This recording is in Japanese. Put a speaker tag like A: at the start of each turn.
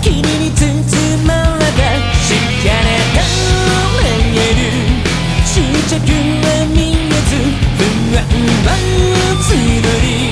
A: 君に包まれた知られた見える。執着は見えず不安は募り。